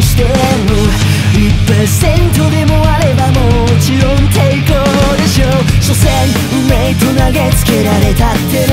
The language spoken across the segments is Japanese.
しても1%でもあればもちろん抵抗でしょう。所詮運命と投げつけられたって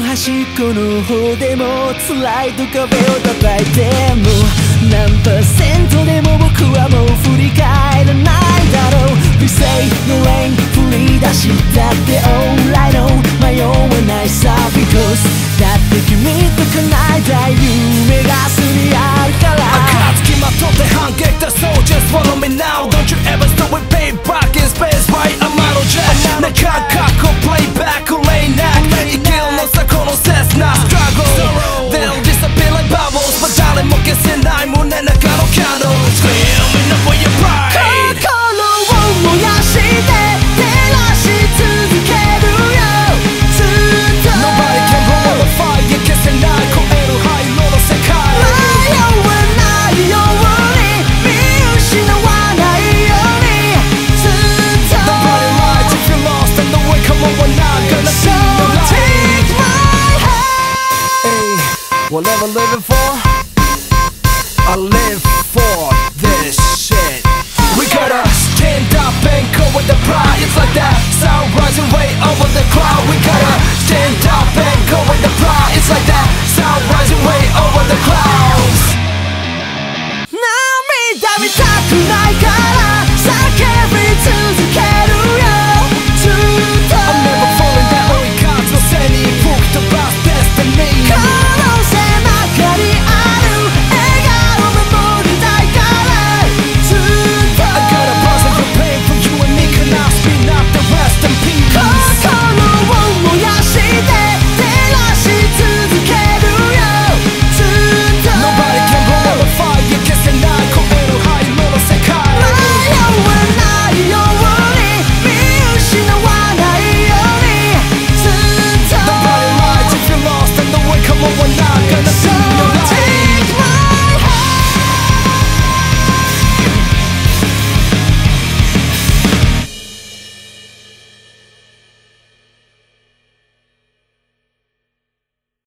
の端っこの方でも辛いと壁を叩いても何パーセントでも僕はもう振り返らないだろう We say no rain 降り出したって alright no 迷わないさ Because だって君と叶えたい夢がすりあるから暁まとって反撃だ So just follow me now Don't you ever stop with payback in space right I'm out of jet ねかかっこ playback レイナック生きるのさこのセスナ Whatever living for? I live for this shit. We gotta stand up and go with the pride. It's like that sound rising way over the cloud. We gotta stand up and go with the pride. It's like that sound rising way over the clouds. 涙見たくないから叫び続け